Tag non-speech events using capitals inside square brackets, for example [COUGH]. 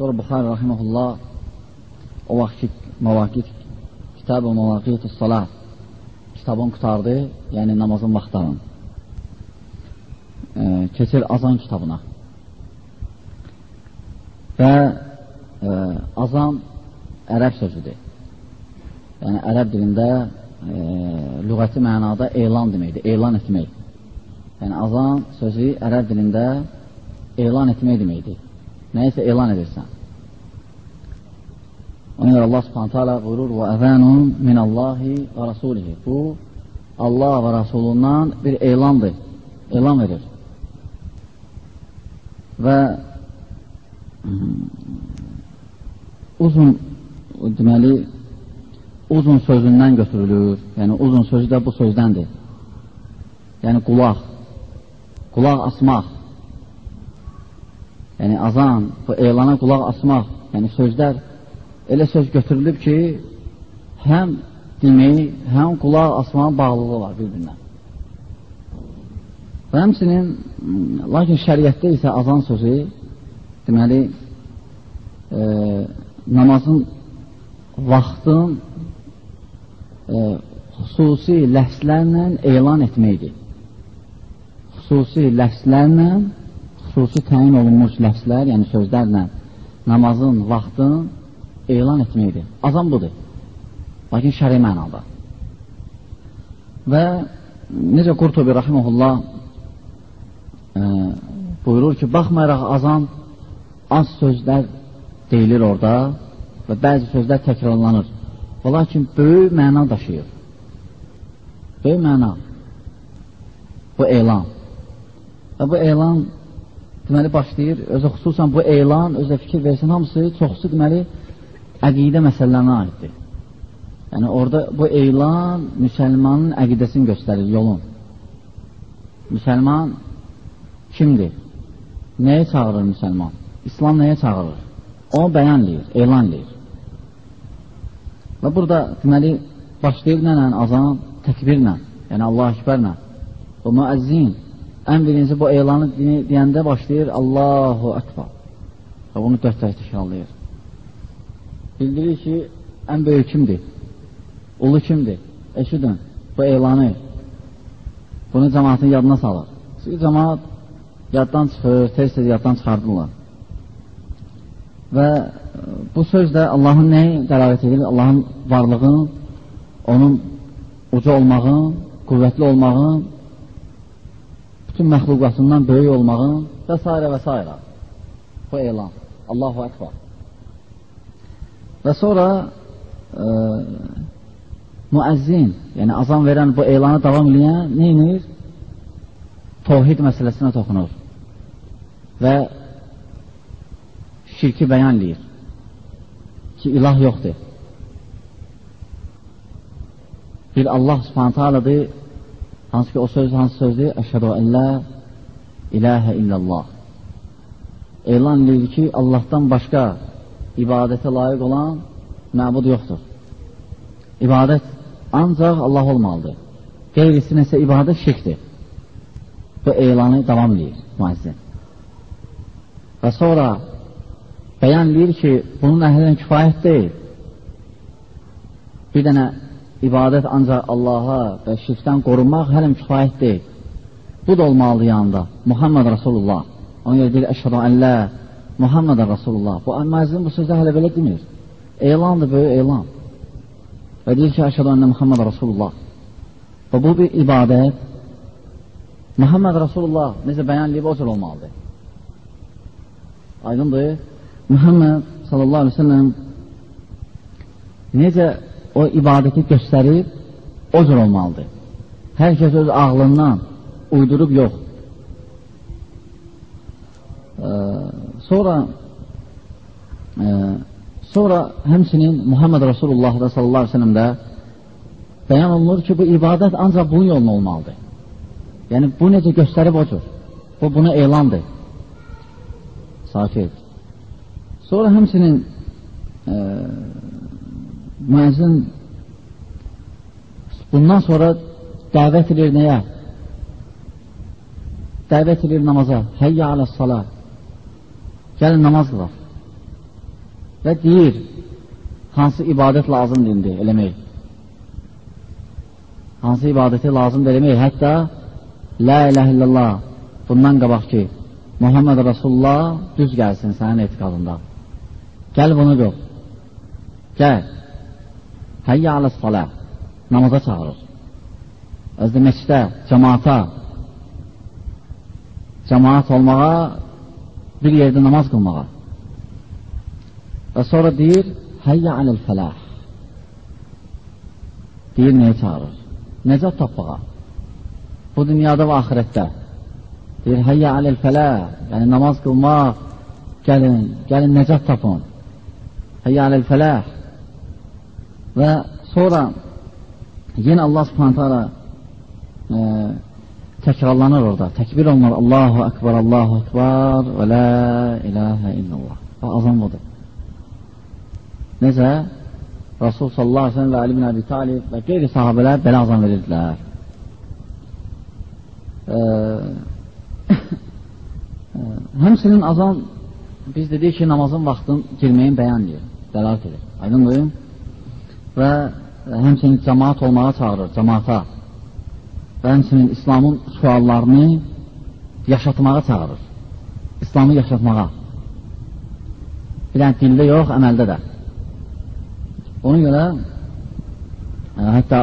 Sonra Buxar Rahiməhullah o vaxt ki, Mavaqit Kitab-ı Mavaqit-i Salat kitabın qutardı, yəni namazın vaxtlarını. E, keçir azan kitabına. Və e, azan ərəb sözüdür. Yəni, ərəb dilində e, lügəti mənada elan deməkdir, elan etmək. Yəni, azan sözü ərəb dilində elan etmək deməkdir nəyisə elan edirsən. Ona görə Allah subhanətə alə buyurur və əzənun minəllahi və rasulihi. Bu, Allah və Rasulundan bir elandır, elan verir. Və [CLEARS THROAT] uzun, deməli, uzun sözündən götürülür. Yəni, uzun sözü də bu sözdəndir. Yəni, qulaq, qulaq asmaq. Yəni, azan, bu elana qulaq asmaq. Yəni, sözlər elə söz götürülüb ki, həm deməyi, həm qulaq asmanın bağlılığı var bir-birinə. Və həmsinin, lakin şəriətdə isə azan sözü, deməli, e, namazın vaxtın e, xüsusi ləfslərlə elan etməkdir. Xüsusi ləfslərlə, xüsusi təyin olunmuş ləfslər, yəni sözlərlə namazın vaxtını elan etməkdir. Azam budur. Lakin şəri mənada. Və necə Qurtubi Rahimullah e, buyurur ki, baxmayaraq azan az sözlər deyilir orada və bəzi sözlər təkrarlanır. Və lakin böyük məna daşıyır. Böyük məna. Bu elan. Və bu elan deməli başlayır, özə xüsusən bu elan, özə fikir versin, hamısı çoxsu deməli əqidə məsələlərinə aiddir. Yəni orada bu elan müsəlmanın əqidəsini göstərir, yolun. Müsəlman kimdir? Nəyə çağırır müsəlman? İslam nəyə çağırır? Onu bəyanlayır, elanlayır. Və burada deməli başlayır nənə azan təkbirlə, yəni Allah Ekberlə. O müəzzin ən birinci bu elanı deyəndə başlayır Allahu Ekber. Və bunu dörd dəfə təkrarlayır. Bildirir ki, ən böyük kimdir? Ulu kimdir? Eşidin bu elanı. Bunu cəmaatın yadına salır. Çünki cəmaat yaddan çıxır, tez-tez yaddan çıxardırlar. Və bu söz də Allahın nəyi dəlavət edir? Allahın varlığın, onun uca olmağın, qüvvətli olmağın, bütün məxluqatından böyük olmağın və s. və s. Bu elan. Allahu Ekber. Və sonra e, müəzzin, yəni azam verən bu elanı davam edən neynir? Tohid məsələsinə toxunur və şirki bəyanlayır ki, ilah yoxdur. Bir Allah subhanətə alədir, hansı ki o söz hansı sözdür? Əşhədu əllə iləhə illallah. Elan edir ki, Allahdan başqa ibadətə layiq olan məbud yoxdur. İbadət ancaq Allah olmalıdır. Qeyrisi nəsə ibadət şirkdir. Bu elanı davam edir müəzzin. Və sonra bəyan edir ki, bunun əhlindən kifayət deyil. Bir dənə ibadət ancaq Allaha və şirkdən qorunmaq hələm kifayət deyil. Bu da olmalıdır yanında. Muhammed Rasulullah. Ona görə deyir, əşhədu əllə Muhammed Rasulullah. Bu müəzzin bu sözdə hələ belə demir. Elandır, böyük elan. Və deyir ki, əşhədu əllə Muhammed Rasulullah. Və bu bir ibadət. Muhammed Rasulullah necə bəyan edib o cür olmalıdır. Aydındır. Muhammed sallallahu aleyhi ve sellem necə o ibadəti göstərir, o cür olmalıdır. Hər kəs öz ağlından uydurub yox. Ee, sonra e, sonra həmsinin Muhammed Rasulullah da sallallahu aleyhi ve sellemdə bəyan olunur ki, bu ibadət ancaq bunun yoluna olmalıdır. Yəni, bu necə göstərib o cür. Bu, buna elandır. Sakit. Sonra həmsinin e, müəzzin bundan sonra dəvət edir nəyə? Dəvət edir namaza. Həyyə alə salat. Gəlin namaz qılaq. və deyir, hansı ibadət lazımdır indi eləmək. Hansı ibadəti lazımdır eləmək, hətta La ilahe illallah bundan qabaq ki, Muhammed Rasulullah düz gəlsin sənin etiqadında. Gəl bunu qıl. Gəl. Həyyə alə salə. Namaza çağırır. Özdə meçdə, cəmaata, cəmaat olmağa, bir yerdə namaz qılmağa. Və sonra deyir, həyyə aləl fəlah. Deyir, nəyə çağırır? Necət tapmağa. Bu dünyada və axirətdə. Deyir, həyyə aləl fəlah. Yəni, namaz qılmaq, gəlin, gəlin nəcət tapın. Həyyə aləl fəlah. Və sonra yenə Allah subhanətə alə e, təkrarlanır orada. Təkbir olunur. Allahu Ekber, Allahu Ekber və la ilahə illallah. Və azam budur. Necə? Rasul sallallahu aleyhi ve sellem və Ali bin Əbi Talib və qeyri sahabələr belə azam verirdilər. Ee, [LAUGHS] həmsinin azan biz dedik ki, namazın vaxtın girməyin bəyan edir, dəlalət edir. Aydın duyun. Və həmsinin cəmaat olmağa çağırır, cəmaata. Və həmsinin İslamın suallarını yaşatmağa çağırır. İslamı yaşatmağa. Bir dənə dildə yox, əməldə də. Ona görə ə, hətta